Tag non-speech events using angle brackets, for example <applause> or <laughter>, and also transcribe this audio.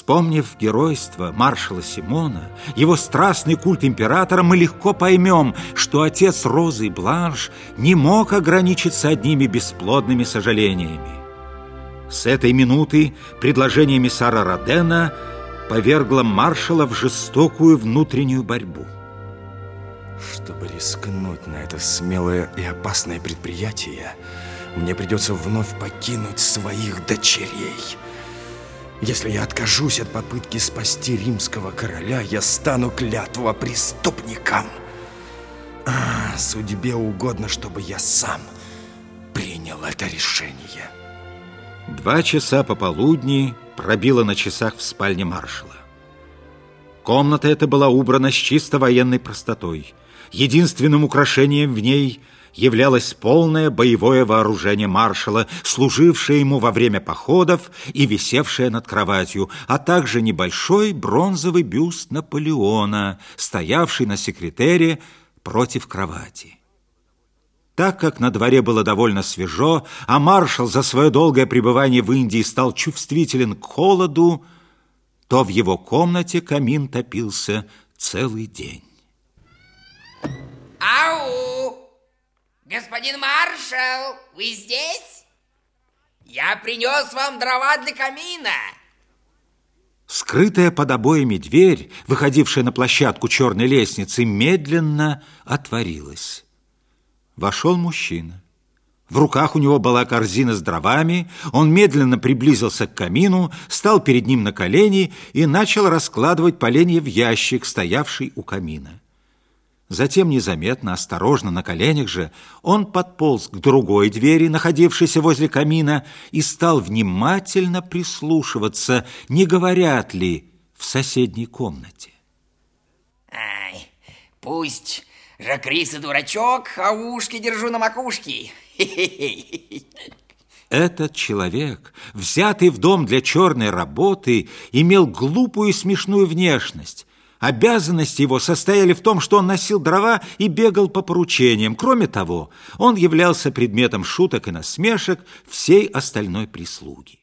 Вспомнив геройство маршала Симона, его страстный культ императора, мы легко поймем, что отец Розы и Бланш не мог ограничиться одними бесплодными сожалениями. С этой минуты предложение миссара Родена повергло маршала в жестокую внутреннюю борьбу. Чтобы рискнуть на это смелое и опасное предприятие, мне придется вновь покинуть своих дочерей – если я откажусь от попытки спасти римского короля, я стану клятва преступником. А, судьбе угодно, чтобы я сам принял это решение. Два часа пополудни пробило на часах в спальне маршала. Комната эта была убрана с чисто военной простотой. Единственным украшением в ней – являлось полное боевое вооружение маршала, служившее ему во время походов и висевшее над кроватью, а также небольшой бронзовый бюст Наполеона, стоявший на секретере против кровати. Так как на дворе было довольно свежо, а маршал за свое долгое пребывание в Индии стал чувствителен к холоду, то в его комнате камин топился целый день. Господин маршал, вы здесь? Я принес вам дрова для камина. Скрытая под обоями дверь, выходившая на площадку черной лестницы, медленно отворилась. Вошел мужчина. В руках у него была корзина с дровами, он медленно приблизился к камину, стал перед ним на колени и начал раскладывать поленья в ящик, стоявший у камина. Затем незаметно, осторожно, на коленях же, он подполз к другой двери, находившейся возле камина, и стал внимательно прислушиваться, не говорят ли в соседней комнате. Ай, пусть Жакрис и дурачок, а ушки держу на макушке. <laughs> Этот человек, взятый в дом для черной работы, имел глупую и смешную внешность, Обязанности его состояли в том, что он носил дрова и бегал по поручениям. Кроме того, он являлся предметом шуток и насмешек всей остальной прислуги.